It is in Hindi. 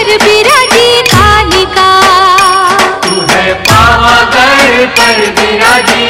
पर बिराजी कालिका तू है पावागढ़ पर बिराजी।